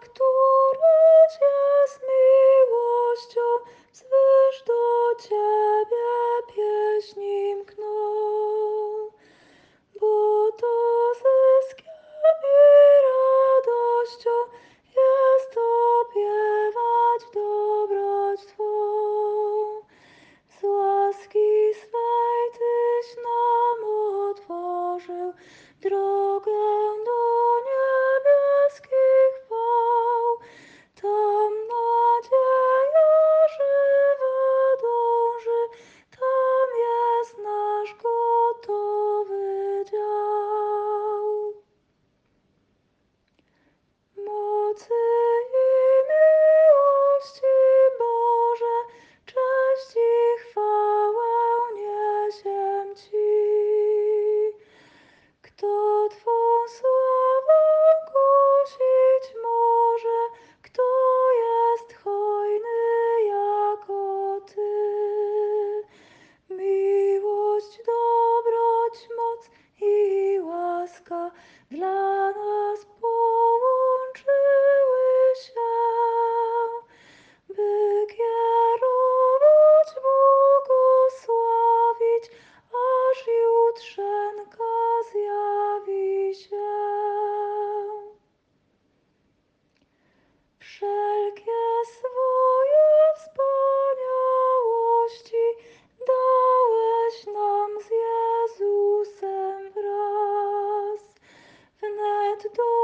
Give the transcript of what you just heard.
как то Wnet do